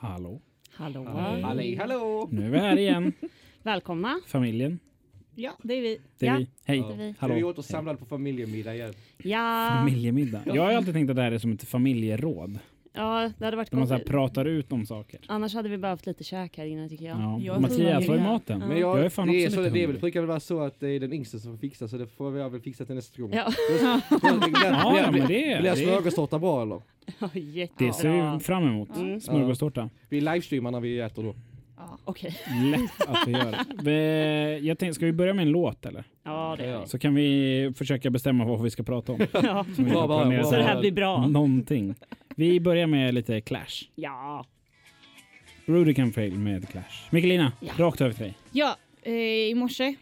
Hallå. Hallå. Halli hallå! Nu är vi här igen. Välkomna. Familjen. Ja, det är vi. Det är Ja. vi. Hej. Det är vi. Ska vi Hallå. åter samlade på familjemiddag igen? Ja, Familjemiddag. Jag har alltid tänkt att det här är som ett familjeråd. ja, det hade varit Där man så här gott. pratar ut om saker. Annars hade vi behövt lite käk här inne tycker jag. Ja. Jag är Mattias, vad är maten? Ja. Men jag, Jag är fan det, är så, det är väl, hungrig. brukar väl vara så att det är den yngsta som får fixa så det får jag väl fixa till nästa gång. Ja, Ja, ja, men det, Blir det, smörgåstårta bra eller? ja jättebra. det ser vi fram emot. Mm. Smörgåstårta. Vi livestreamar när vi äter då. Ja. Okej. Lätt att göra. Vi- Jag tänkte, ska vi börja med en låt eller? Ja, det Ja. Så kan vi försöka bestämma vad vi ska prata om. ja. Så vi bra. Så det här blir bra. Någonting. Vi börjar med lite Clash. Ja. Rudy can fail med Clash. Mikkelina, Ja. rakt över till dig. Ja, eh, i morse,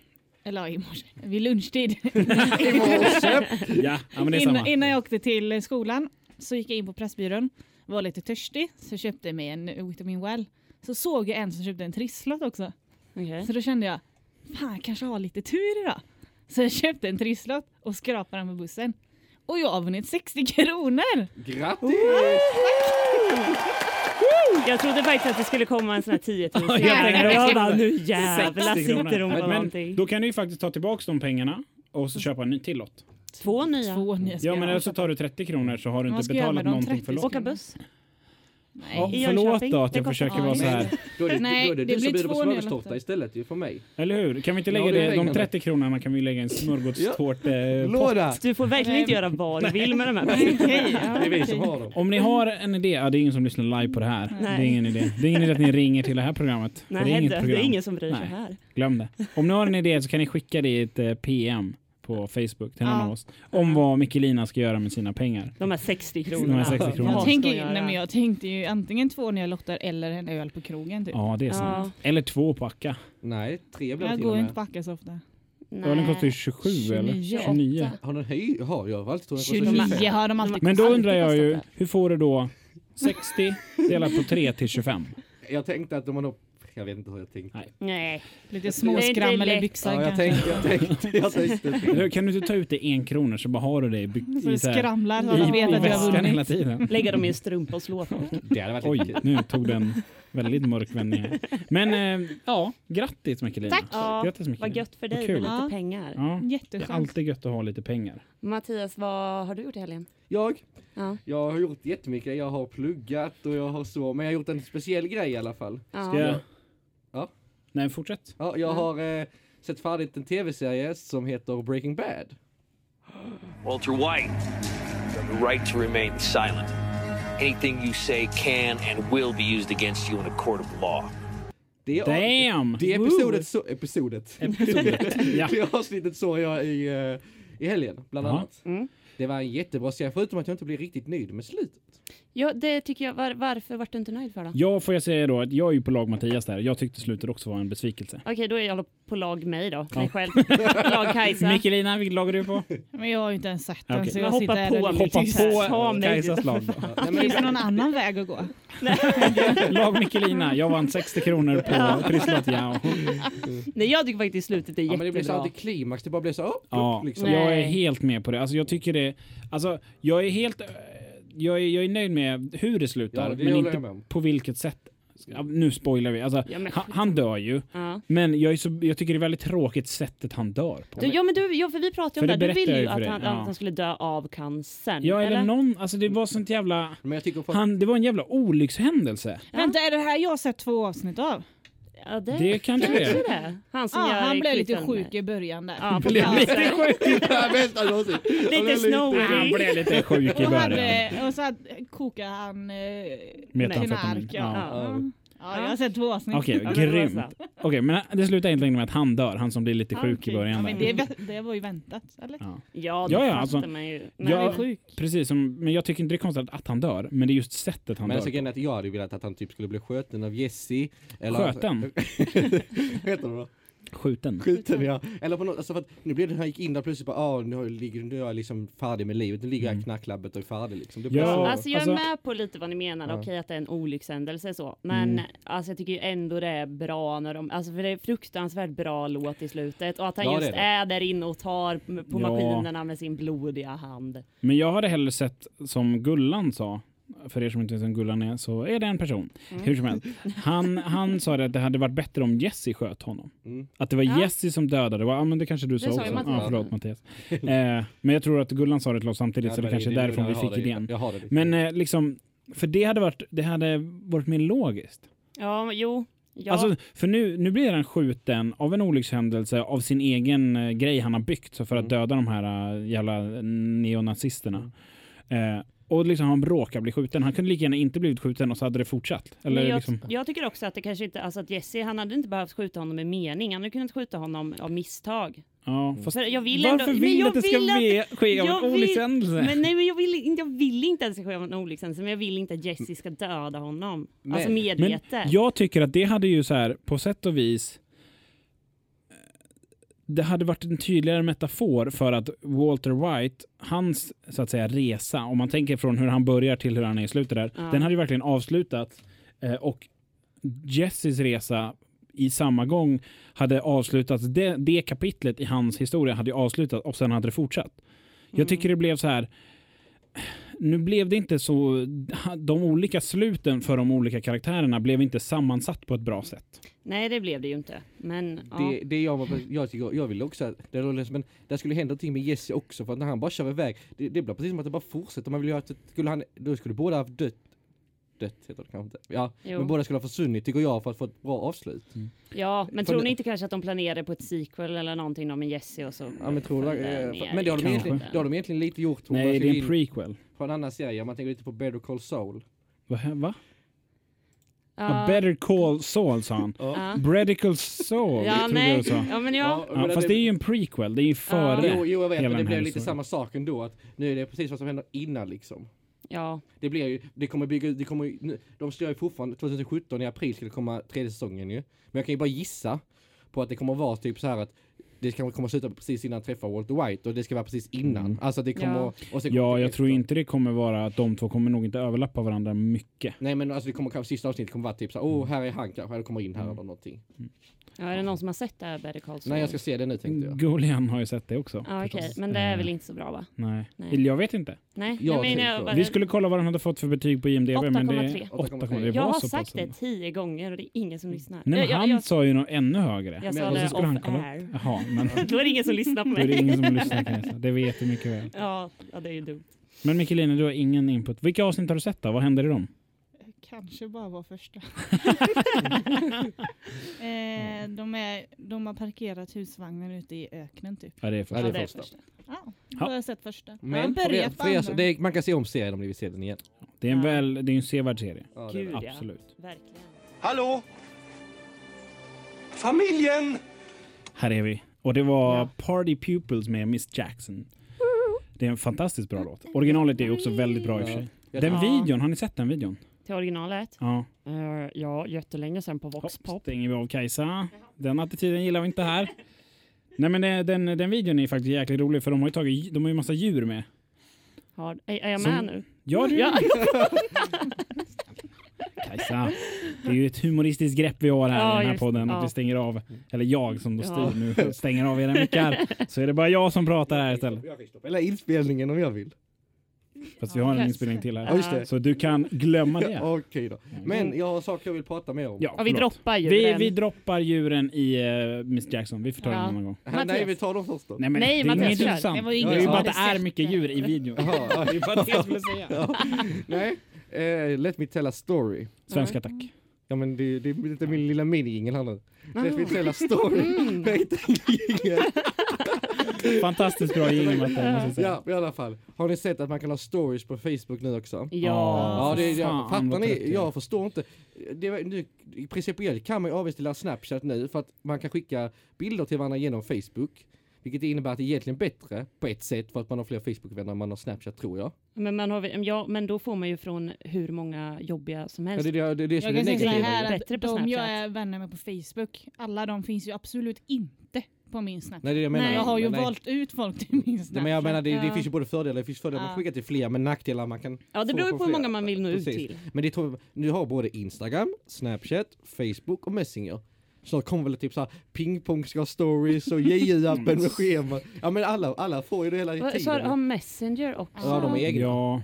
eller i morse, vid lunchtid, I morse! Ja, ja men det är innan, samma. innan jag åkte till skolan så gick jag in på Pressbyrån, var lite törstig, så köpte jag mig en Vitamin Well. Så såg jag en som köpte en trisslott också. Okej. Så då kände jag, fan jag kanske har lite tur idag. Så jag köpte en trisslott och skrapade den på bussen. Och jag har vunnit 60 kronor! Grattis! Jag trodde faktiskt att det skulle komma en sån här 10 000 Ja, jag bara, nu jävlar 60 sitter kronor. de på Men någonting. Då kan du ju faktiskt ta tillbaka de pengarna och så köpa en ny till lott. Två nya. Två nya Ja men jag eller så tar du 30 kronor så har du inte betalat någonting 30 för lott. Åka buss. Ja, Nej. I förlåt då att Det jag försöker Ja, vara så här. Då är det, Nej, då är det, det du som blir bjuder på smörgåstårta istället ju för mig. Eller hur? Kan vi inte Ja, lägga det är det, de pengarna. 30 kronorna kan vi lägga en smörgåstårtepott. Låda! Du får verkligen inte göra vad du vill med de här ja, Det är vi som har dem. Om ni har en idé, ja, det är ingen som lyssnar live på det här. Det är Nej. ingen idé. Det är ingen idé att ni ringer till det här programmet. Nej, det är det, inget det program. är ingen som bryr sig Nej. här. Glöm det. Om ni har en idé så kan ni skicka det i ett eh, PM på Facebook till någon Ja. av oss. Om vad Mikkelina ska göra med sina pengar. De här 60 De kronorna. här 60 kronorna. Jag, tänker, nej, men jag tänkte ju antingen två nya lotter eller en öl på krogen. Typ. Ja, det är sant. Eller två på Acka. Nej, tre blir jag går inte på så ofta. Ölen kostar ju 27 eller 29. 29. Har den höj? Jaha, jag har alltid trott den kostade 29 25. har de alltid Men då undrar jag ju, hur får du då 60 delat på 3 till 25? Jag tänkte att de har nog... Jag vet inte hur jag tänkte. Nej. Nej. lite Det är småskrammel i byxan Ja, jag tänkte, jag tänkte, jag tänkte. Kan du inte ta ut det en kronor så bara har du det i, by- Så i, det så här, skramlar så de vet att jag har hela tiden? Lägga dem i en strumpa och slå folk. Det hade varit Oj, nu tog den väldigt mörk vändning. Men eh, ja, grattis Mikkelina. Tack. Ja, Grattis Mikkelina. vad gött för dig med lite pengar. Ja, det är alltid gött att ha lite pengar. Mattias, vad har du gjort i helgen? Jag? Ja. Jag har gjort jättemycket. Jag har pluggat och jag har så, men jag har gjort en speciell grej i alla fall. Ja. Ska jag... Ja. Nej, fortsätt. Ja, jag Ja. har eh, sett färdigt en tv-serie som heter Breaking Bad. Walter White, you have the right to remain silent. Anything you say can and will be used against you in a court of law. Det, Damn! det episodet, så, episodet. Episodet. Ja. det avsnittet såg jag i, eh, i helgen, bland Ja. annat. Mm. Det var en jättebra serie, förutom att jag inte blev riktigt nöjd med slutet. Ja, det tycker jag. Var, varför vart du inte nöjd för då? Ja, får jag säga då att jag är ju på lag Mattias där. Jag tyckte slutet också var en besvikelse. Okej, då är jag på lag mig då. Ja. Mig själv. lag Kajsa. Mikkelina, vilket lag är du på? Men jag har ju inte ens sett den Okej. så jag hoppa sitter på Hoppa på Ta mig. Kajsas lag då. Finns det någon annan väg att gå? Lag Mikkelina, jag vann 60 kronor på trisslott, ja. Nej, jag tycker faktiskt slutet är ja, men det blir så jättebra. alltid klimax, det bara blir så upp, Ja, upp liksom. jag är helt med på det. Alltså jag tycker det, alltså jag är helt, jag är, jag är nöjd med hur det slutar, Ja, det men inte på vilket sätt. Ja, nu spoilar vi. Alltså, Ja, men han, han dör ju, Ja. men jag, är så, jag tycker det är väldigt tråkigt sättet han dör på. Du, ja, men du, ja, för vi pratade ju För om det. Du ville berättade ju att han, att han skulle dö av cancern. Ja, eller någon, alltså det var sånt jävla, Men jag tycker han, det var en jävla olyckshändelse. Ja. Vänta, är det här jag har sett två avsnitt av? Ja, det, Det kanske det är. kanske det. Han som Ja, gör han blev lite sjuk i början där. Ja, Blev lite sjuk. Han blev Lite snowy. Han blev lite sjuk i Och, början. hade, och så kokade han eh, knark. Ja. Ja. Ja. Ja, jag har sett två avsnitt. Okej, men var grymt. Okej, men det slutar egentligen med att han dör, han som blir lite sjuk okej. i början. Ja, men det, det var ju väntat, eller? Ja. Ja, det Ja, ja, fattar alltså- man ju. Men Ja, han är sjuk. Precis, som, men jag tycker inte det är konstigt att han dör, men det är just sättet han Men dör att jag hade ju velat att han typ skulle bli sköten av Jesse. Eller, Sköten? Då? Skjuten. Skjuten ja. Eller på något, alltså för att nu blev det, han gick in där plötsligt bara, ah, nu, har jag- ligger- nu är jag liksom färdig med livet, nu ligger jag i Mm. knacklabbet och är färdig liksom. Det Ja, så- Alltså jag är alltså- med på lite vad ni menar, Ja. okej att det är en olyckshändelse så. Men Mm. alltså jag tycker ju ändå det är bra när de, alltså för det är fruktansvärt bra låt i slutet och att han Ja, det just är det. är, där inne och tar på Ja. maskinerna med sin blodiga hand. Men jag hade hellre sett som Gullan sa, för er som inte vet vem Gullan är, så är det en person. Mm. Hur som helst. Han, han sa det att det hade varit bättre om Jesse sköt honom. Mm. Att det var Ja. Jesse som dödade. Ja, men det kanske du Det sa sa ju också. Ja, förlåt Mattias. Eh, men jag tror att Gullan sa det till oss samtidigt, så det kanske är det- därifrån vi fick det, idén. Jag har det. Men eh, liksom, för det hade varit, det hade varit mer logiskt. Ja, jo. Ja. Alltså, för nu, nu blir han skjuten av en olyckshändelse av sin egen eh, grej han har byggt så för att Mm. döda de här eh, jävla neonazisterna. Eh, och liksom han råkar bli skjuten. Han kunde lika gärna inte blivit skjuten och så hade det fortsatt. Eller Men jag, liksom, jag tycker också att det kanske inte, alltså att Jesse, han hade inte behövt skjuta honom med mening. Han hade kunnat skjuta honom av misstag. ja, fast För jag vill varför ändå, men vill du att det ska vill att- ske av en olyckshändelse? Men nej, men jag vill, inte- jag vill inte att det ska ske av en olyckshändelse, men jag vill inte att Jesse ska döda honom. Men- alltså Men medvetet. jag tycker att det hade ju så här, på sätt och vis, det hade varit en tydligare metafor för att Walter White, hans så att säga resa, om man tänker från hur han börjar till hur han är i slutet där, Ja. den hade ju verkligen avslutats. Eh, och Jesses resa i samma gång hade avslutats, det, det kapitlet i hans historia hade avslutats och sen hade det fortsatt. Jag Mm. tycker det blev så här. Nu blev det inte så. De olika sluten för de olika karaktärerna blev inte sammansatt på ett bra sätt. Nej, det blev det ju inte. Men ja. Det, det jag, var- jag, tycker, jag vill också att det är men det skulle hända någonting med Jesse också för att när han bara kör iväg, det, det blir precis som att det bara fortsätter. Man vill ju att, skulle han, då skulle båda ha dött, dött heter det kanske inte. Ja, Jo. men båda skulle ha försvunnit tycker jag för att få ett bra avslut. ja, men För tror ni inte kanske att de planerade på ett sequel eller någonting då med Jesse och så? Ja men tror du, det eh, men det har, de egentligen, det har de egentligen lite gjort. Om Nej, det är en prequel. På en annan serie, man tänker lite på Better Call Saul. Va? Va? Ja. A better call Saul sa han. Ja. Bredical Saul Ja, nej. du sa. Ja, men ja. Ja, fast det är ju en prequel, det är ju före. Jo, jo jag vet, men det blev lite samma sak ändå. Att nu är det precis vad som händer innan liksom. Ja. Det blir ju, det kommer bygga ut, det kommer de står ju fortfarande, 2017 i april ska det komma tredje säsongen ju. Men jag kan ju bara gissa på att det kommer vara typ så här att det kan komma sluta precis innan han träffar Walter White och det ska vara precis innan. Mm. Alltså det kommer, Ja. och sen kommer Ja, det jag efter. tror inte det kommer vara att de två kommer nog inte överlappa varandra mycket. Nej men alltså det kommer kanske sista avsnittet kommer vara typ så här, åh här är han kanske, eller kommer in här Mm. eller någonting. ja, är det någon som har sett det här Better Call Saul? Nej jag ska se det nu tänkte jag. Golian har ju sett det också. Ja, okej. förstås. Men det är Eh, väl inte så bra va? Nej. Nej. Eller Jag vet inte. Nej, Jag jag menar, tänkte jag bara- Vi skulle kolla vad den hade fått för betyg på IMDB. Men det 8,3. 8,3. Det jag har så sagt det tio gånger och det är ingen som lyssnar. Nej, men jag, han jag, sa ju något ännu högre. jag Men- sa det off air. Jaha, men Då är det ingen som lyssnar på då är det mig. ingen som lyssnar jag säga. Det vet du mycket väl. Ja, ja, det är ju dumt. Men Mikkelina, du har ingen input. Vilka avsnitt har du sett då? Vad händer i dem? Kanske bara var första. eh, de, är, de har parkerat husvagnen ute i öknen typ. Ja, det är för... Ja, det Ja, är är första. första. Ja, Ja. då har jag sett första. Men för er, börjat på för andra. det, man kan se om serien om ni vill se den igen. Det är en, Ja. väl, det är en sevärd serie. Ja, det är Gud det. ja. Absolut. Verkligen. Hallå? Familjen! Här är vi. Och det var Ja. Party Pupils med Miss Jackson. Det är en fantastiskt bra låt. Originalet är också väldigt bra i och för sig. Den Ja. videon, har ni sett den videon? Till originalet? Ja. Uh, ja, jättelänge sedan på Vox Hopp, Pop. stänger vi av Kajsa. Den attityden gillar vi inte här. Nej men eh, den, den videon är faktiskt jäkligt rolig för de har ju tagit, de har ju massa djur med. Har, är, är jag Som- med nu? Ja du! Ja. Kajsa, det är ju ett humoristiskt grepp vi har här Ja, i den här just- podden. Att ja. vi stänger av, eller jag som då Ja. styr nu, stänger av era mickar. Så är det bara jag som pratar här istället. Jag kan stoppa hela inspelningen om jag vill. Fast vi har en Yes. inspelning till Ja, här. just det. Så du kan glömma det. Okej då. Men jag har saker jag vill prata mer om. Ja, Ja, vi förlåt. droppar ju vi, droppar djuren i uh, Miss Jackson. Vi får ta det Ja. en annan gång. Här, nej, Mattias. vi tar dem först då. Nej, men Nej, det är Mattias, inget kör. intressant. Det var Det ingen är ju som bara att hade det är sett mycket det. djur i videon. Jaha, Det är bara det jag skulle säga. ja. Nej, eh, let me tell a story. Svenska tack. Ja men det, det är inte min lilla minijingel här nu. Let me Ah. tell a story. Mm. Jingel. Fantastiskt bra jingel Matte. Ja, i alla fall. Har ni sett att man kan ha stories på Facebook nu också? Ja. Ja, det, jag, fattar ni? jag förstår inte. Det, nu, I principiellt kan man ju avinstallera Snapchat nu för att man kan skicka bilder till varandra genom Facebook. Vilket innebär att det är egentligen bättre på ett sätt för att man har fler Facebook-vänner än man har Snapchat tror jag. Men, man har, ja, men då får man ju från hur många jobbiga som Ja, helst. det, är det, det är det som Jag kan det säga här att Bättre på de Snapchat. jag är vänner med på Facebook, alla de finns ju absolut inte på min Snapchat. Nej, det är det jag menar. Nej. jag har ju nej. valt ut folk till min Snapchat. Nej, men jag menar det, det Ja. finns ju både fördelar, det finns fördelar Ja. att skicka till fler men nackdelar man kan ja, det beror ju på hur många man vill nå ut till. Men det tror, nu har både Instagram, Snapchat, Facebook och Messenger. Snart kommer väl typ såhär pingpong ska ha stories och JU-appen med schema. Ja men alla, alla får ju det hela tiden. Så har, har Messenger också? Ja, de är egna. Ja.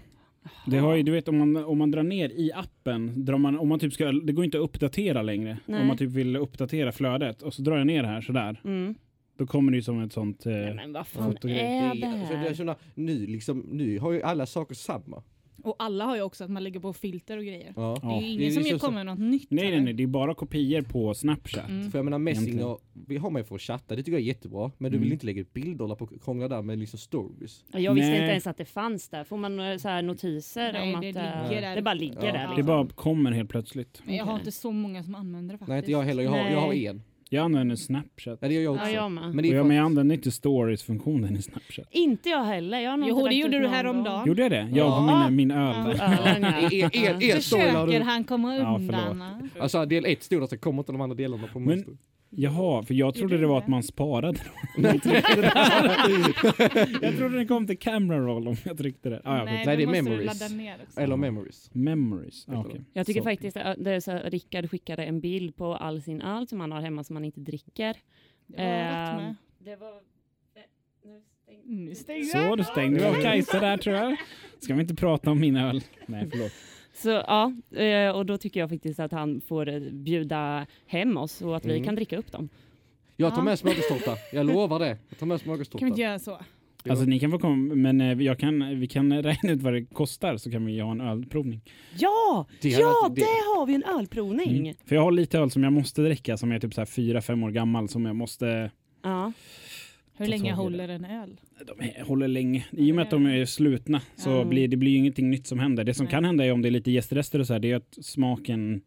Det har ju, du vet om man, om man drar ner i appen, drar man, om man typ ska, det går inte att uppdatera längre. Nej. Om man typ vill uppdatera flödet och så drar jag ner här sådär. Mm. Då kommer det ju som ett sånt... Eh, Nej, men vad fan är det Det är, så det är här? såna, nu liksom, nu har ju alla saker samma. Och alla har ju också att man lägger på filter och grejer. Ja. Det är ju ingen Det är som liksom ju kommer med något nytt. nej, nej, nej. Det är bara kopior på Snapchat. Mm. För jag menar Messenger, vi har man ju för att chatta, det tycker jag är jättebra. Men du Mm. vill inte lägga ut bilder på krångla där med liksom stories. Ja, Jag visste Nej. inte ens att det fanns där. Får man eh, så här notiser Nej, om det att eh, ligger där. det bara ligger Ja. där? Det Det Liksom. bara kommer helt plötsligt. Men jag har inte så många som använder det faktiskt. Nej inte jag heller, jag har, jag har en. Jag använder Snapchat. Ja, det gör jag också. Ja, jag med. Men det är jag, men jag att- använder inte stories-funktionen i Snapchat. Inte jag heller. Jag har nog Jo, det gjorde du häromdagen. Gjorde jag det? Ja, Ja. på min, min öl. Ja, ölen, ja. Er, er, er story la Försöker du. han komma Ja, undan? förlåt. Alltså del ett stod där så kommer inte de andra delarna på Men- mönster. Jaha, för jag trodde det var att man sparade. jag trodde det kom till camera roll om jag tryckte det. Ah, ja, Nej. Nej, det är då memories. Eller memories. Memories. Ah, okej. Jag tycker Så. faktiskt att det är så här, Rickard skickade en bild på all sin öl som han har hemma som han inte dricker. Det var. Det var... Nu stänger Så, jag. du stängde av Kajsa där tror jag. Ska vi inte prata om min öl? Nej, förlåt. Så ja, eh, och då tycker jag faktiskt att han får eh, bjuda hem oss och att vi Mm. kan dricka upp dem. Jag tar med smörgåstårta. Jag lovar det. Jag tar med Kan vi inte smörgåstårta. göra så? Alltså ni kan få komma, men eh, jag kan, vi kan räkna ut vad det kostar så kan vi ha en ölprovning. Ja! Det ja, varit- det- det har vi en ölprovning! Mm. För jag har lite öl som jag måste dricka som är typ så här fyra, fem år gammal som jag måste... Ja. Hur länge håller en öl? De är- håller länge. I och med att de är slutna så Ja. blir det blir ingenting nytt som händer. Det som Nej. kan hända är om det är lite gästrester och så här, det är att smaken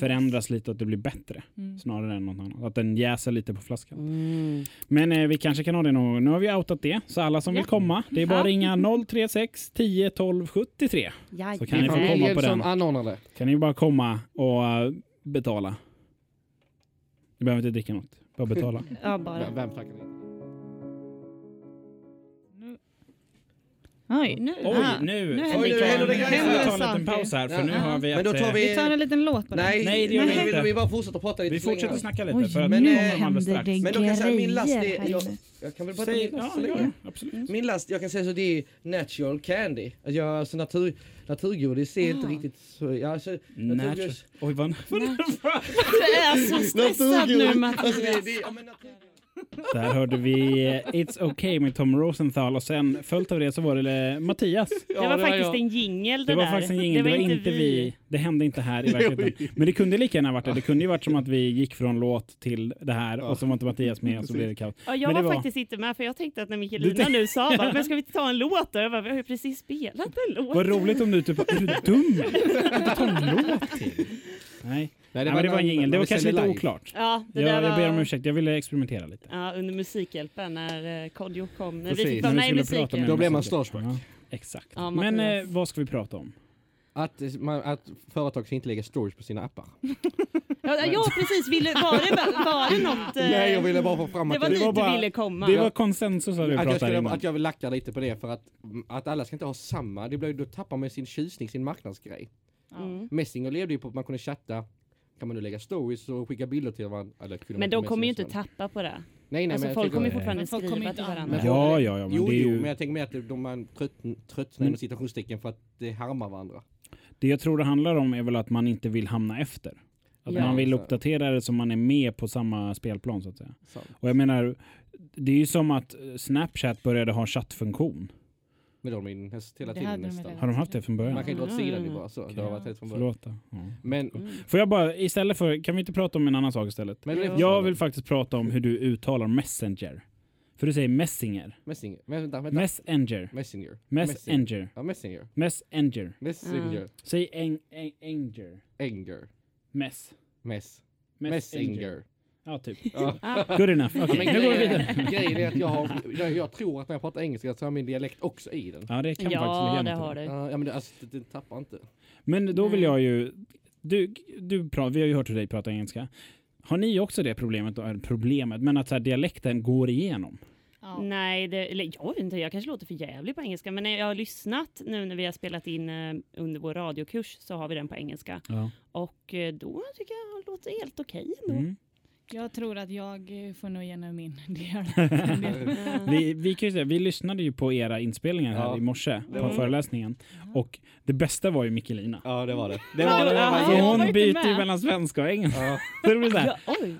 förändras lite och att det blir bättre. Mm. Snarare än något annat. Att den jäser lite på flaskan. Mm. Men eh, vi kanske kan ha det någon Nu har vi outat det. Så alla som Ja. vill komma, det är bara att ringa 036 10 12 73. Så kan ni få komma på den. Kan ni bara komma och eh, betala. Ni behöver inte dricka något. Bara betala. Ja, bara. Vem, vem Oj. Nu. Oj, Ah. nu! Nu får händer vi det ta, grejer. en, vi ta en liten paus här för nu har vi Men då tar eh, vi- Vi tar en liten låt på det. Nej, Nej, det gör vi inte. vi bara fortsätter prata lite Vi fortsätter snacka lite Oj, för att men, nu händer det Men då kan jag säga min last, här jag, jag kan väl prata Säg, min last ja, ja, absolut. Min last, jag kan säga så det är natural candy. Alltså, jag, alltså natur, naturgodis är inte Ah. riktigt så, ja, alltså, Natural. naturgodis. Oj, vad... Du är så stressad nu. Mattias. Där hörde vi eh, It's Okay med Tom Rosenthal och sen följt av det så var det eh, Mattias. Det var faktiskt en jingel det, Det var där. faktiskt en jingel, det var inte vi. Det hände inte här i verkligheten. Men det kunde lika gärna varit det. Det kunde ju varit som att vi gick från låt till det här och så var inte Mattias med och så blev det kaos. Ja, jag Men var, var- faktiskt inte med för jag tänkte att när Michelina nu sa bara, men ska vi inte ta en låt då? Jag bara, vi har ju precis spelat en låt. Vad roligt om du typ är du dum? Inte ta en låt till. Nej, Nej men det var en jingel. Det var kanske lite oklart. Ja, det Jag, där var... jag ber om ursäkt, jag ville experimentera lite. Ja, under Musikhjälpen när eh, Kodjo kom. När Precis. vi fick vara med i Musikhjälpen. Då blev man starstruck. Ja, exakt. Ja, Men eh, vad ska vi prata om? Att, eh, man, att företag ska inte lägga stories på sina appar. Ja, ja, precis. Ville, var, det, var det något... eh, Nej, jag ville bara få fram Det att var dit var bara- du ville komma. Det var konsensus har du att jag, skulle, innan. att jag vill lacka lite på det för att, att alla ska inte ha samma. Det blir, då tappar man sin tjusning, sin marknadsgrej. Mm. Messenger levde ju på att man kunde chatta. Kan man nu lägga stories och skicka bilder till varandra? Eller, Men de kommer ju inte tappa på det. Nej, nej, Alltså, men folk kommer ju fortfarande folk kommer skriva inte till varandra. Ja, ja, ja. Men Jo, det är jo, ju... men jag tänker mer att de tröttn, tröttnar Men- inom citationstecken för att det härmar varandra. Det jag tror det handlar om är väl att man inte vill hamna efter. Att Ja. man vill Så- uppdatera det så man är med på samma spelplan så att säga. Så. Och jag menar, det är ju som att Snapchat började ha chattfunktion. Men de är in häst hela Det tiden nästan. Har de haft det från början? Man kan inte åt Mm. sidan ju bara så. Det har varit helt från början. Förlåt. Ja. Men, Mm. Får jag bara, istället för, kan vi inte prata om en annan sak istället? men det Jag vill faktiskt prata om hur du uttalar Messenger. För du säger Messinger. Messenger. Men, vänta, vänta. Messenger. Messenger. Messenger. Ja, Messenger. Messenger. Messenger. Säg eng, eng, enger. Enger. Mess. Mess. Messenger. Ja, typ. Ja. Good enough. Okej, Men nu går vi vidare. grejen är att jag, har, jag, jag tror att när jag pratar engelska så har min dialekt också i den. Ja, det kan Ja, faktiskt det ligga något har det. du. Ja, men det, alltså, det, det tappar inte. Men då vill jag ju... Du, du pratar, vi har ju hört hur dig prata engelska. Har ni också det problemet, problemet, men att så här, dialekten går igenom? Ja. Nej, det, eller jag vet inte, jag kanske låter för jävlig på engelska, men när jag har lyssnat nu när vi har spelat in eh, under vår radiokurs så har vi den på engelska. Ja. Och eh, då tycker jag det låter helt okej ändå. Mm. Jag tror att jag eh, får nog igenom min del. Vi, vi, kan ju säga, vi lyssnade ju på era inspelningar här Ja, i morse på var- föreläsningen. Och det bästa var ju Mikkelina. Ja det var det. Det var- det var hon byter ju mellan svenska och engelska. Ja. Så det blir så här, Ja, oj!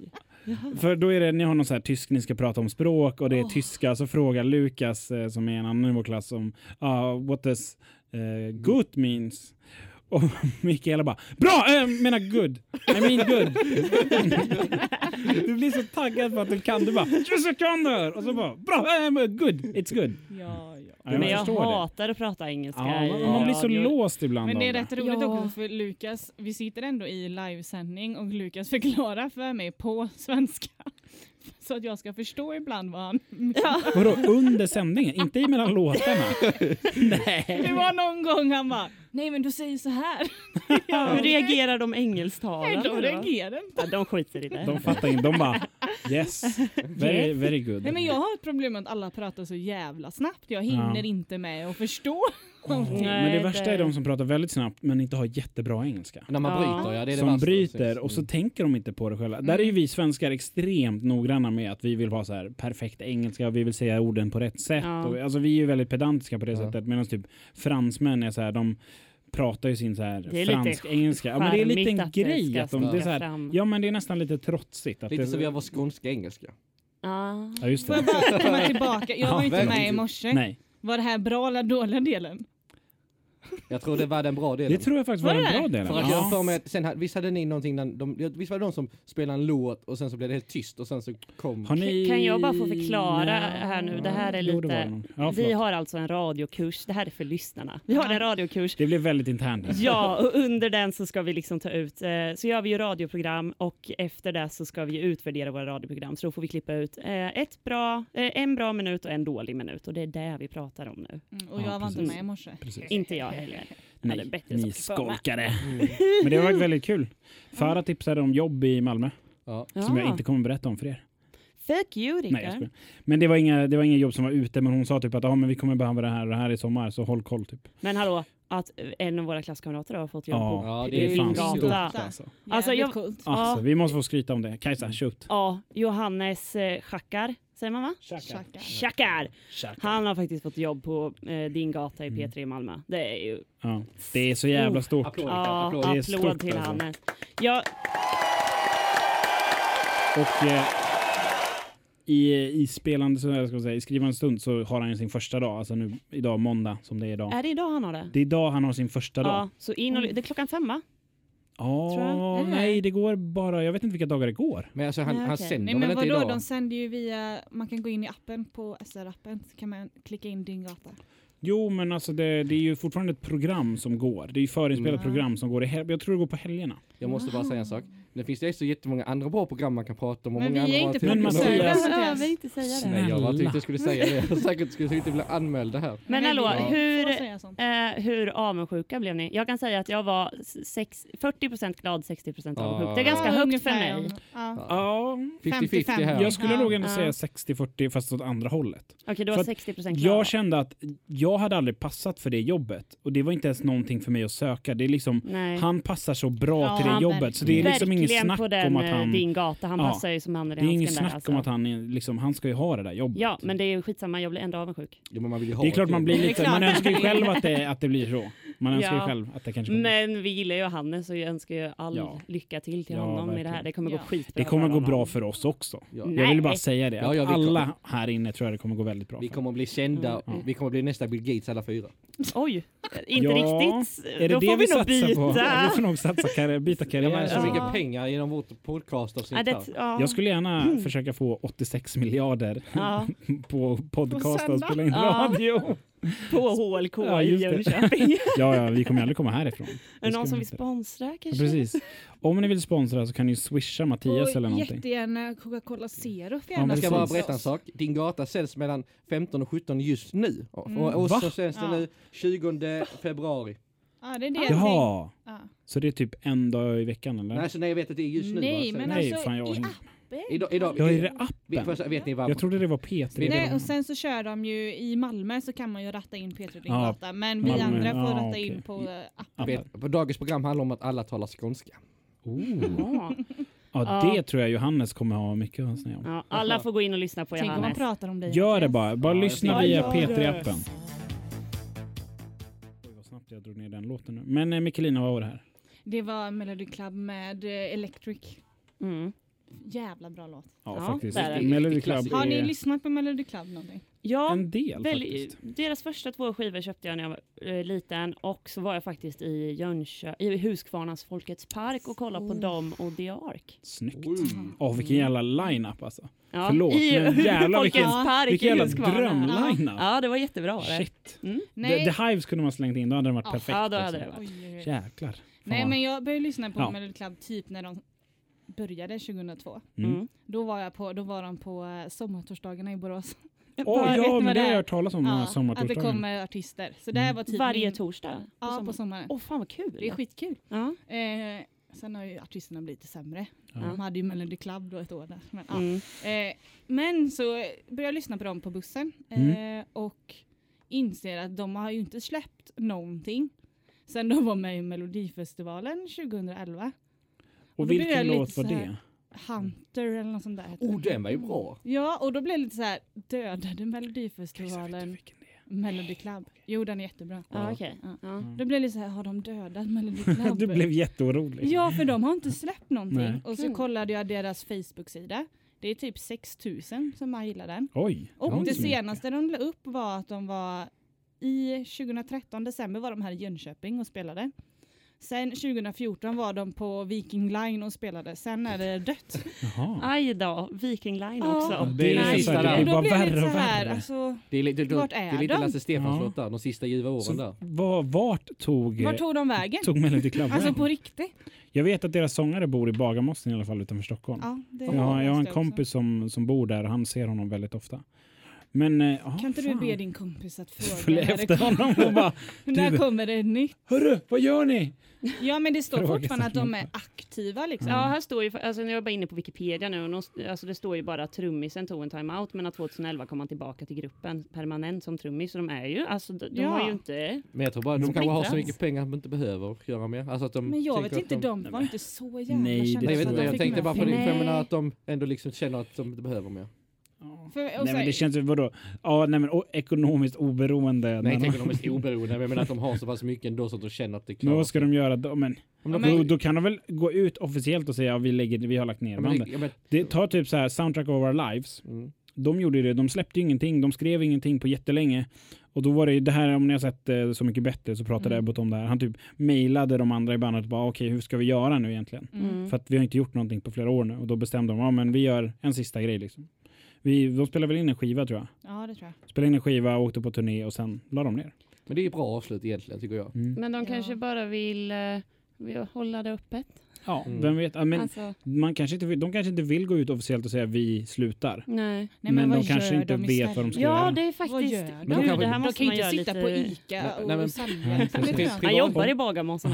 Jaha. För då är det, ni har någon så här tysk, ni ska prata om språk och det är Åh. tyska, så frågar Lukas eh, som är en annan i vår klass om ah, what does uh, good means. Och Mikaela bara bra, jag menar good. I mean good. du blir så taggad på att du kan, du bara jag kan det här. Och så bara bra, eh, good, it's good. Ja, ja. Ja, Men jag det. hatar att prata engelska Ja, i man, man blir så låst ibland Men det är rätt roligt Ja. också för Lukas, vi sitter ändå i livesändning och Lukas förklarar för mig på svenska. Så att jag ska förstå ibland vad han Ja. Vadå under sändningen? Inte i mellan låtarna? Nej. Det var någon gång han bara, nej men du säger så här. Hur reagerar de engelsktalande? de reagerar inte. Ja, de skiter i det. De fattar inte, de bara yes, very, very good. Nej men jag har ett problem med att alla pratar så jävla snabbt. Jag hinner Ja. inte med att förstå. Men det värsta det- är de som pratar väldigt snabbt men inte har jättebra engelska. När man Ja. bryter ja, det är det som värsta. bryter och så tänker de inte på det själva. Där är ju vi svenskar extremt noggranna med att vi vill ha så här perfekt engelska och vi vill säga orden på rätt sätt. Ja. Och, alltså vi är ju väldigt pedantiska på det Ja. sättet medan typ fransmän är så här, de pratar ju sin så här Det är lite fransk-engelska. Ja, men det är en att det grej. Att de, det är så här, ja men det är nästan lite trotsigt. Att Lite det, som vi har vår skånska engelska. Ja. Ja just Får jag det. bara komma tillbaka? Jag var ju inte med i morse. Nej, Var det här bra eller dåliga delen? Jag tror det var den bra delen. det tror jag faktiskt var Var en det bra det? del. För att jag Ja. för mig att sen, visst hade ni någonting, när de, ja, visst var det någon som spelade en låt och sen så blev det helt tyst och sen så kom... Ni... Kan jag bara få förklara här nu? Det här är Jo, det var lite-. Ja, Vi har alltså en radiokurs. Det här är för lyssnarna. Vi har en radiokurs. Det blev väldigt internt. Ja, och under den så ska vi liksom ta ut, eh, så gör vi ju radioprogram och efter det så ska vi utvärdera våra radioprogram. Så då får vi klippa ut eh, ett bra, eh, en bra minut och en dålig minut och det är det vi pratar om nu. Mm, och Ja, jag var inte med i morse. Precis. Inte jag hade Nej, ni skolkade. Men det har varit väldigt kul. Farah tipsade om jobb i Malmö Ja. som jag Ja. inte kommer berätta om för er. Fuck you Nej, jag. Men det var, inga, det var inga jobb som var ute, men hon sa typ att ah, men vi kommer behöva det här och det här i sommar, så håll koll. Typ. Men hallå, att en av våra klasskamrater har fått jobb Ja, på. Ja, det är fan stort alltså. Alltså, jag- alltså. Vi måste få skryta om det. Kajsa, shoot. Ja, Johannes eh, Schackar, säger man va? Tjackar. Schackar! Han har faktiskt fått jobb på eh, din gata i Mm. P3 i Malmö. Det är ju... Ja. Det är så jävla stort. Applåd, Ja, applåd. Det är applåd stort, till alltså. Ja, Och eh, i, i spelande, så jag ska säga, i skrivande stund så har han ju sin första dag, alltså nu idag måndag som det är idag. är det idag han har det? Det är idag han har sin första dag. Ja, så in och, det är klockan fem va? Ja, nej det går bara, jag vet inte vilka dagar det går. Men alltså han, Nej, han okej. sänder Nej väl men inte vadå, idag? de sänder ju via, man kan gå in i appen på SR-appen, så kan man klicka in din gata. Jo, men alltså det, det är ju fortfarande ett program som går. Det är ju förinspelat Mm. program som går Jag tror det går på helgerna. Jag måste bara säga en sak. Det finns ju så jättemånga andra bra program man kan prata om. Och Men många vi är andra inte Mattias. Jag vill inte säga det. Nej, jag bara tyckte Snälla. jag skulle säga det. Jag säkert skulle inte bli anmäld här. Men hallå, hur, eh, hur avundsjuka blev ni? Jag kan säga att jag var sex, 40% glad, 60% avundsjuk. Det är ganska Ja, högt för mig. Ja. Ja, 50-50 här. 55. jag skulle nog ändå säga 60-40 fast åt andra hållet. Okej, du För var att 60% glad. Jag kände att jag hade aldrig passat för det jobbet. Och det var inte ens någonting för mig att söka. Det är liksom, Nej. han passar så bra Ja, till det jobbet. Så det är liksom inget Snack på den, om att eh, han... din gata. Han Ja. passar ju som handen i Det är inget handsken där. snack alltså. om att han, är, liksom, han ska ju ha det där jobbet. Ja, men det är ju skitsamma. Jag blir ändå avundsjuk. Jo, men man vill ju ha Det är klart man blir lite, man önskar ju själv att det, att det blir så. Man önskar ju Ja. själv att det kanske kommer. Men vi gillar ju Hannes och jag önskar ju all Ja. lycka till till Ja, honom i det verkligen. här. Det kommer Ja. gå skitbra Det kommer gå honom. bra för oss också. Ja. Jag vill bara säga det. Ja, att ja, alla här inne tror jag det kommer gå väldigt bra Vi kommer att bli kända. Mm. Vi kommer att bli nästa Bill Gates alla fyra. Oj, inte Ja, riktigt. Är det Då det får vi vi nog på? byta. Ja, vi får nog satsa karriär, byta Ja, karriär. men så Ja. mycket pengar genom vårt podcastavsnitt Ja, det, ja. Jag skulle gärna försöka få 86 miljarder Ja. på podcast Och spela in Ja. radio. På HLK Ja, i. Jönköping. Ja, ja, vi kommer aldrig komma härifrån. Är det någon som vill sponsra? kanske? Precis. Om ni vill sponsra så kan ni swisha Mattias och eller någonting. jättegärna Coca-Cola Zero Ja, Jag ska bara berätta en sak. Din gata säljs mellan 15 och 17 just nu. Mm. och så säljs det Ja. nu 20 februari. Ja, det är det. Jaha, Ja. så det är typ en dag i veckan eller? Nej, så nej, jag vet att det är just nu. Nej, bara. men Så- Nej, alltså fan, jag i appen. Idag, idag, Ja, är det appen? först, vet ni vad? Jag trodde det var P3. Nej, och sen så kör de ju i Malmö så kan man ju ratta in Peter din Ja, gata, men vi Malmö, andra får ja, ratta in på eh, appen. Vet, på dagens program handlar om att alla talar skånska. Oh. Ja. Det Ja. tror jag Johannes kommer ha mycket att säga om. Ja, alla får gå in och lyssna på Tänk om man Johannes. pratar om dig. Gör det bara. Bara Ja, lyssna via Ja, gör det. P3-appen. Oj, vad snabbt jag drog ner den låten nu. Men eh, Mikkelina, vad var det här? Det var Melody Club med eh, Electric. Mm. Jävla bra låt. Ja, Ja, faktiskt. där är. Melody Club klassiker. Har ni är lyssnat på Melody Club någonting? Ja, en del väl, faktiskt. deras första två skivor köpte jag när jag var eh, liten och så var jag faktiskt i Jönköping, i Huskvarnas Folkets Park och kollade på Oh. dem och The Ark. Snyggt. Åh, vilken jävla line-up alltså. Ja, Förlåt, i men jävlar vilken- Park vilken jävla dröm-line-up. Ja, det var jättebra. Det. Shit. Mm. The, The Hives kunde man slängt in, då hade den varit Ja, perfekt. ja, då hade liksom. det varit. Jäklar. Fan Nej men jag började lyssna på Ja. Melody Club typ när de började 2002. Mm. Mm. Då var, jag på, då var de på eh, sommartorsdagarna i Borås. Ni ja, men det har jag hört talas om, Ja, att det kommer artister. Så det Mm. var typ Varje min- torsdag? på Ja, sommaren. på sommaren. Åh, fan vad kul. Det är skitkul. Ja. Eh, sen har ju artisterna blivit lite sämre. Ja. De hade ju Melody Club då ett år där. Men, ja. Mm. eh, men så började jag lyssna på dem på bussen eh, Mm. och inser att de har ju inte släppt någonting sen de var med i Melodifestivalen 2011. Och vilken lite låt var det? Hunter eller något sånt där. heter Oh, den var ju bra. Ja, och då blev det lite så här, dödade Melodifestivalen? Melody Club? Jo, den är jättebra. Ja, okej. Ja. Ja. Då blev det så här, har de dödat Melody Club? Du blev jätteorolig. Ja, för de har inte släppt någonting. Nej. Och så Kul. kollade jag deras Facebook-sida. Det är typ 6000 som har gillat den. Oj. Och det så mycket. senaste de la upp var att de var i 2013, december var de här i Jönköping och spelade. Sen 2014 var de på Viking Line och spelade. Sen är det dött. Jaha. Aj då, Viking Line Ja. också. Det är det då bara värre så och här, värre. alltså, Det är lite, Vart det är är lite de? Lasse Stefans Ja. de sista ljuva åren Så, där. var, vart tog, vart tog de vägen? tog Melody Club Alltså på riktigt. Jag vet att deras sångare bor i Bagarmossen i alla fall utanför Stockholm. Ja, det jag, har, jag har en kompis som, som bor där och han ser honom väldigt ofta. Men, eh, Kan inte fan. du be din kompis att fråga? Följa när det efter kommer- honom och bara När kommer det nytt? Hörru, vad gör ni? Ja men det står Fråga fortfarande att de är aktiva liksom. Ja, här står ju, alltså jag är bara inne på Wikipedia nu, och nå- alltså det står ju bara att trummisen tog en timeout, men att 2011 kom han tillbaka till gruppen permanent som trummis. Så de är ju, alltså de, de Ja. har ju inte... Men jag tror bara att de kanske har så mycket pengar att de inte behöver göra mer. Alltså att de Men jag vet inte, att de var inte så jävla Nej, det jag vet inte, de jag tänkte bara på det, för att de ändå liksom känner att de inte behöver mer. För, och Nej så- men det känns ju, vadå? Ja, nej men ekonomiskt oberoende. Nej, de är oberoende, men jag menar att de har så pass mycket ändå så att de känner att det är Men vad ska de göra då? Men, Om de, då, då kan de väl gå ut officiellt och säga att ja, vi, lägger, vi har lagt ner men, bandet. men, Det tar typ så här Soundtrack of Our Lives. mm. De gjorde det. De släppte ingenting. De skrev ingenting på jättelänge. Och då var det ju det här, om ni har sett eh, Så mycket bättre så pratade Mm. Ebbot om det här. Han typ mejlade de andra i bandet och bara okej, hur ska vi göra nu egentligen? Mm. För att vi har inte gjort någonting på flera år nu. Och då bestämde de, ja men vi gör en sista grej liksom. Vi, de spelade väl in en skiva tror jag. Ja det tror jag. Spelade in en skiva, åkte på turné och sen la de ner. men det är ju bra avslut egentligen tycker jag. Mm. Men de Ja. kanske bara vill, eh, vill hålla det öppet. Ja, Mm. vem vet. Ja, Men alltså, man kanske inte, vill- de kanske inte vill gå ut officiellt och säga vi slutar. nej. Nej, men men de vad kanske inte de vet vad de ska Ja, göra. det är Vad faktiskt... gör Gud, de? Kanske- det här De måste kan ju man inte sitta lite... på Ica och nej, men-. Nej, Det. Han jobbar i Bagarmossen.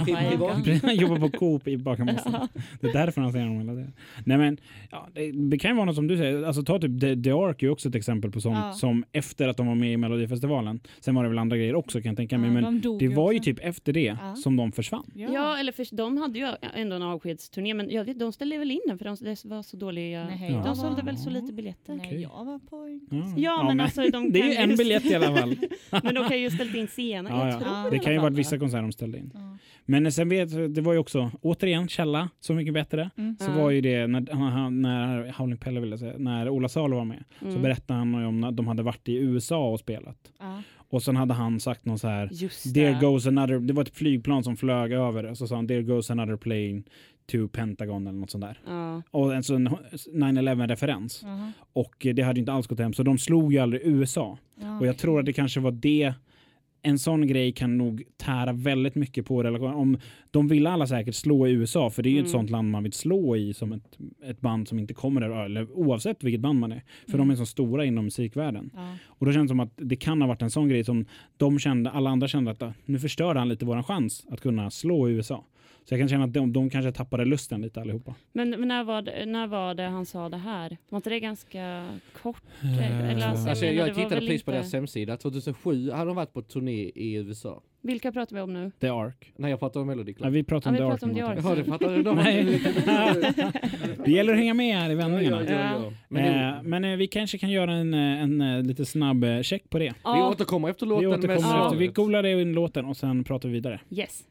han jobbar på Coop i Bagarmossen. Det är därför han säger hela tiden. Nej men, ja, det, det kan ju vara något som du säger. Alltså ta typ The, The Ark är ju också ett exempel på sånt Ja. som efter att de var med i Melodifestivalen. Sen var det väl andra grejer också kan jag tänka mig. Ja, men de det var ju typ efter det Ja. som de försvann. Ja, eller för de hade ju ändå en avskedsturné, men jag vet, de ställde väl in den för de, det var så dåliga... Nej, Ja. De sålde väl så lite biljetter. Nej, Okej. jag var på... Ja, Ja, men alltså de det är ju en biljett i alla fall. Men de kan ju ställt in senare. Ja, ja. Ja, Det alla kan ju fall, varit va? vissa konserter de ställde in. Ja. Men sen vet det var ju också, återigen källa, Så mycket bättre. Mm. Så Ja. var ju det när, när Howling Pelle ville säga, när Ola Salo var med. Så Mm. berättade han om när de hade varit i USA och spelat. Ja. Och sen hade han sagt någon så här Just There det. goes another, det var ett flygplan som flög över det. Så sa han There goes another plane to Pentagon eller något sånt där. Ja. Och en sån 9-11 referens. Jaha. Och eh, det hade inte alls gått hem. Så de slog ju aldrig USA. Ja, Och jag okej. tror att det kanske var det en sån grej kan nog tära väldigt mycket på relationen. Om de vill alla säkert slå i USA, för det är ju Mm. ett sånt land man vill slå i som ett, ett band som inte kommer där, eller oavsett vilket band man är. För de är så stora inom musikvärlden. Ja. Och då känns det som att det kan ha varit en sån grej som de kände, alla andra kände att ah, nu förstörde han lite våran chans att kunna slå i USA. Så jag kan känna att de, de kanske tappade lusten lite allihopa. Men, men när, var det, när var det han sa det här? Var inte det ganska kort? Eh, Eller alltså, Alltså, menar, jag det var tittade precis på inte- deras hemsida. 2007 hade de varit på turné i USA. Vilka pratar vi om nu? The Ark. När jag pratade om Melody Ja, Club. vi pratar om Ja, vi The Ark. pratar om The Mattias. Jaha, det fattade de. Nej. det gäller att hänga med här i vändningarna. Ja, ja, ja. Men Eh, men eh, vi kanske kan göra en, eh, en, eh, lite snabb eh, check på det. vi Ja, återkommer efter Vi låten med återkommer efter. Vi googlar det in låten och sen pratar vi vidare. yes.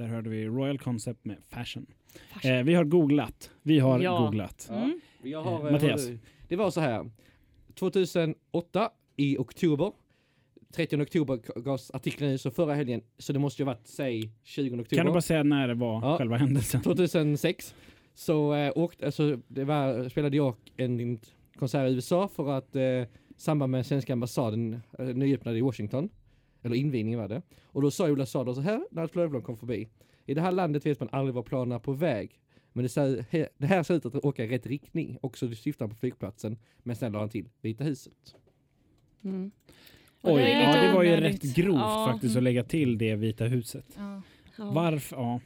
Där hörde vi Royal Concept med Fashion. Fashion. Eh, vi har googlat. Vi har Ja. googlat. Ja. Jag har, Eh, Mattias. Det var så här. 2008 i oktober. 30 oktober gavs artikeln ut, så förra helgen, så det måste ju varit, säg 20 oktober. Kan du bara säga när det var Ja. själva händelsen? 2006 så eh, åkte, alltså, det var, spelade jag en konsert i USA för att eh, samband med svenska ambassaden eh, nyöppnade i Washington. Eller invigning var det. Och då sa Ola Sader så här när ett flygplan kom förbi. I det här landet vet man aldrig var planen är på väg. Men det, det här ser ut att åka i rätt riktning. Också det syftar på flygplatsen. Men sen la han till Vita huset. Mm. Oj, det ja, det var ju onödigt. rätt grovt Ja. faktiskt att lägga till det Vita huset. Ja. Ja. Varför? Ja.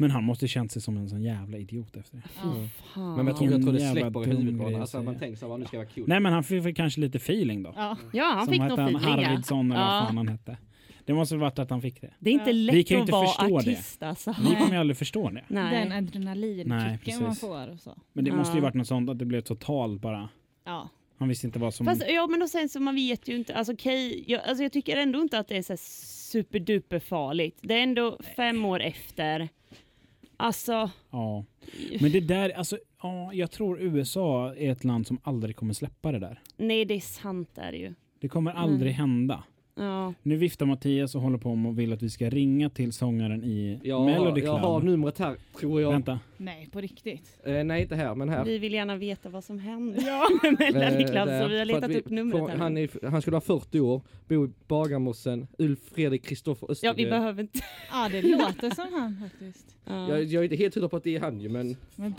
Men han måste känt sig som en sån jävla idiot efter det. Ja. Fan. Men jag tror, jag släpper i dum huvudet på Alltså man tänker så här, nu ska jag vara cool. Nej men han fick väl kanske lite feeling då. Ja. Ja, han som fick hette nog feeling. ja. Harvidsson eller vad Ja. fan han hette. Det måste väl varit att han fick det. Det är inte Ja. Vi lätt kan ju att inte vara förstå det. artist alltså. Vi kommer ju aldrig förstå det. Den Nej. Nej, adrenalinkicken man får och så. Men det måste ju Ja. varit något sånt att det blev totalt bara. Ja. Han visste inte vad som... Fast, ja men och sen så man vet ju inte, alltså okej, jag, alltså jag tycker ändå inte att det är så superduper farligt. Det är ändå fem år efter. Alltså, Ja. Men det där, alltså, ja, jag tror USA är ett land som aldrig kommer släppa det där. nej det är sant är det ju. Det kommer aldrig hända. Ja. Nu viftar Mattias och håller på och vill att vi ska ringa till sångaren i Jag, Melody jag har Club. numret här, tror jag. Vänta. Nej, på riktigt. Eh, nej, inte här, men här. Vi vill gärna veta vad som händer med Melody Eh, Club så vi har letat vi- upp numret för här. han, är, han skulle vara 40 år, bo i Bagarmossen, Ulf Fredrik Kristoffer Ja Östergren. vi behöver inte. Ja, det låter som han faktiskt. Ja. jag, jag är inte helt hundra på att det är han ju, men Men.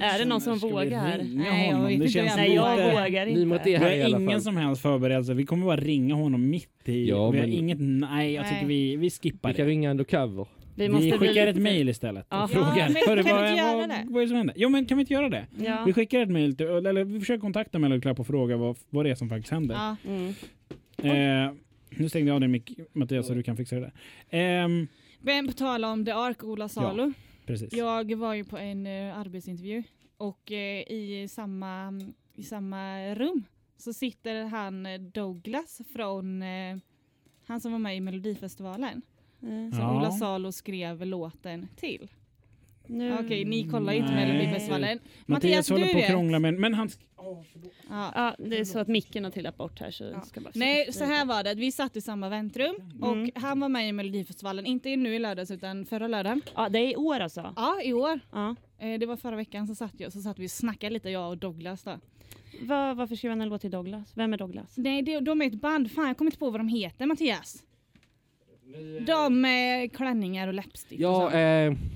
Är det någon som Ska vi vågar? ringa Nej, jag honom? vet Det inte känns Nej jag lite- vågar inte. är Vi här i har alla ingen fall. som helst förberedelse. Vi kommer bara ringa honom mitt i. Ja, vi har men- inget, nej, jag tycker Nej. vi, vi skippar Vi kan det. ringa undercover. Vi, Vi, måste bli skickar ett lite- mejl istället Ja. och Ja, frågar. men Hörru, kan vi inte göra vad, det? vad är det som händer? Jo men kan vi inte göra det? Ja. Vi skickar ett mejl, till- eller vi försöker kontakta Melody Club och fråga vad, vad det är som faktiskt händer. Ja. Mm. Eh, nu stängde jag av din mick Mattias så du kan fixa det där. Ehm, Men på tal om The Ark, Ola Salo. precis. Jag var ju på en eh, arbetsintervju och eh, i, samma, i samma rum så sitter han eh, Douglas från eh, han som var med i Melodifestivalen. Mm. Som Ja. Ola Salo skrev låten till. Nu. Okej, ni kollar inte Nej. Melodifestivalen. Mattias håller du på att krångla med men han... Ja. Ja, det är så att micken har trillat bort här så Ja. ska bara Nej, så här var det. Vi satt i samma väntrum Mm. och han var med i Melodifestivalen. Inte nu i lördags utan förra lördagen. Ja, det är i år alltså. Ja, i år. Ja. Eh, Det var förra veckan så satt, jag, så satt vi och snackade lite jag och Douglas då. Var, varför skrev han en låt till Douglas? Vem är Douglas? Nej, det, de är ett band. Fan, jag kommer inte på vad de heter, Mattias. De med klänningar och läppstift och Ja, sånt. eh,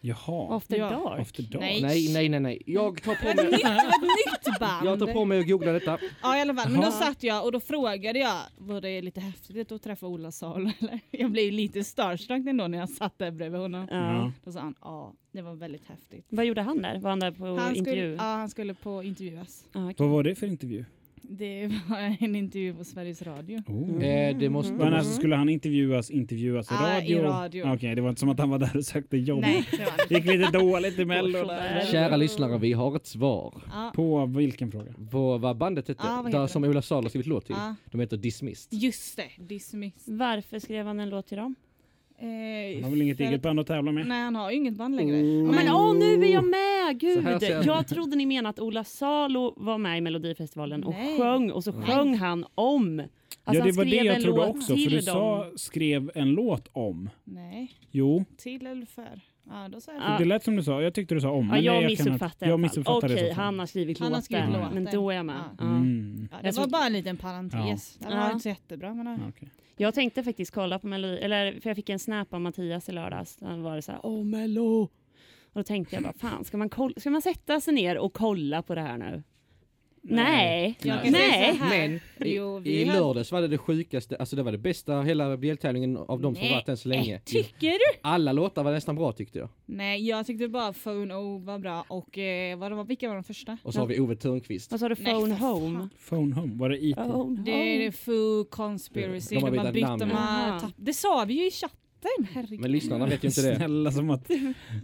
Jaha. After Ja. Dark? After dark. Nej. nej, nej, nej, nej. Jag tar på mig... ett nytt band. Jag tar på mig att googla detta. Ja i alla fall, men då satt jag och då frågade jag, var det lite häftigt att träffa Ola Salo eller? Jag blev lite starstruck ändå när jag satt där bredvid honom. Ja. Då sa han, ja det var väldigt häftigt. Vad gjorde han där? Var han där på Han skulle, intervju? ja, han skulle på intervjuas. Ja, okej. Vad var det för intervju? Det var en intervju på Sveriges Radio. Oh. Eh, det måste... Men alltså, skulle han intervjuas, intervjuas i Ja, i radio? radio. Okej, det var inte som att han var där och sökte jobb. Nej, det var Det gick lite dåligt i Mello. Kära lyssnare, vi har ett svar. ja. På vilken fråga? På vad bandet hette, Ja, vad där heter som Ola Salo skrivit låt till. De heter Dismissed. just det, Dismiss. Varför skrev han en låt till dem? Eh, Han har väl inget eget band att tävla med? Nej han har ju inget band längre. Oh. Men åh, nu är jag med! Gud! jag- Jag trodde ni menade att Ola Salo var med i Melodifestivalen och Nej. sjöng och så Nej. sjöng han om. Alltså, ja, det var det jag trodde också. För du dem. sa skrev en låt om. Nej, Jo, till eller för. Ja, då sa jag Ja. Det lät som du sa, jag tyckte du sa om. Ja, men jag missuppfattade alla Jag fall. missuppfattade Okej, det fall. han har skrivit Han har skrivit låten. låten. Men då är jag med. Ja. Ja. Mm. Ja, Jag det var bara en liten parentes. Det Ja. var inte så jättebra. Men det- Okej. Jag tänkte faktiskt kolla på Melodi, eller för jag fick en snap av Mattias i lördags. Han var det så här, åh Mello. Och då tänkte jag bara, fan ska man, kolla, ska man sätta sig ner och kolla på det här nu? Nej. Jag kan säga Nej. så här. Men i, Jo, vi i hade- lördags var det det sjukaste, alltså det var det bästa hela deltävlingen av de som Nej. varit än så länge. Tycker du? Alla låtar var nästan bra tyckte jag. Nej, jag tyckte bara Phone O var bra och eh, vad var, vilka var de första? Och så har vi Ove Törnqvist. Vad sa du? Nej, Phone fan. home? Phone Home, var det IT? Phone Det är Foo Conspiracy. De har De har bytt namn. de tapp- Det sa vi ju i chatten, herregud. Men lyssnarna vet ju inte det. Snälla som att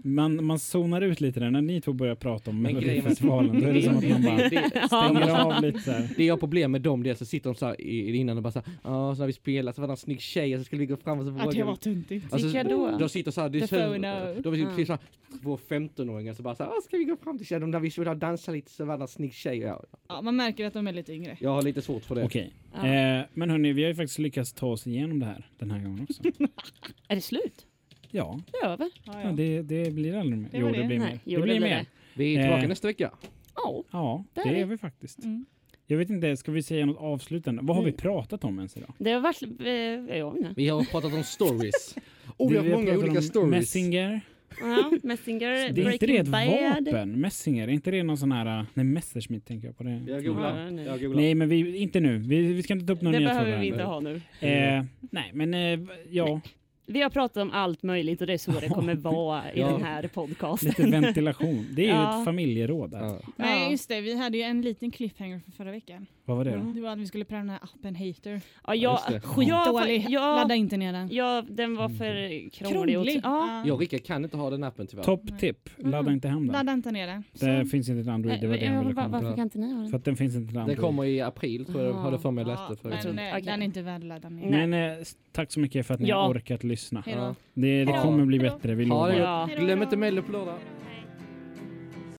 man, man zonar ut lite där när ni två börjar prata om Melodifestivalen. Då är det som att man bara stänger av lite så här. det jag har problem med dem, det är så sitter de så här i, innan och bara så här, ja så har vi spelat, så var det en snygg tjej och så skulle vi gå fram och så Ja, fråga. det var tuntigt. Alltså, Vilka då? De sitter så här, det är så, de är Ja. typ så här, två 15-åringar så bara så här, "Ah, ska vi gå fram till tjejen, när vi skulle dansa lite så var det en snygg tjej. Ja, Ja, man märker att de är lite yngre. jag har lite svårt för det. Okej. Ja. Eh, men hörni, vi har ju faktiskt lyckats ta oss igenom det här den här gången också. Är det slut? Ja, Det är över? Ja, ja det, det blir aldrig mer. Det Jo, det det. blir Nej, mer. jo, det blir mer. Vi är tillbaka Eh. nästa vecka. Ja. Ja, det är är vi. vi faktiskt. Mm. Jag vet inte, ska vi säga något avslutande? Vad har vi pratat om ens idag? Det har varit... Eh, jag vet inte. Vi har pratat om stories. Oh, vi har haft många pratat olika stories. Messenger. Ja, Messenger, Det är inte det ett Bad. vapen? Messenger, är inte det någon sån här... uh, Nej, Messerschmitt tänker jag på det. Jag Ja, googlar. nej. Jag googlar. Nej, men vi, inte nu. Vi, vi ska inte ta upp några Det behöver vi inte ha nu. Eh, nej, men eh, ja, Vi har pratat om allt möjligt och det är så det kommer vara i Ja. den här podcasten. lite ventilation. Det är ju Ja. ett familjeråd. Ja. Nej, Ja. just det. Vi hade ju en liten cliffhanger för förra veckan. Vad var det då? Mm. Det var att vi skulle pröva den här appen Hater. Ja, jag, det. jag, Skitdålig. ja, Ladda inte ner den. ja, den var för krånglig. Krånglig. ja. Jag och Rickard kan inte ha den appen tyvärr. Topp tipp, ladda Mm. inte hem den. Ladda inte ner den. Det finns inte till Android, det var det jag Ja, ville komma. Varför kan inte ni ha För den? att den finns inte till Den Android. kommer i april tror jag, Ah. hade för mig jag Ja, läste för. men jag. Okej. den är inte värd att ladda ner. Men eh, s- tack så mycket för att ni Ja. har orkat lyssna. Det, det Ja. kommer bli bättre, vi lovar. det Ja. Glöm inte Mello på lördag.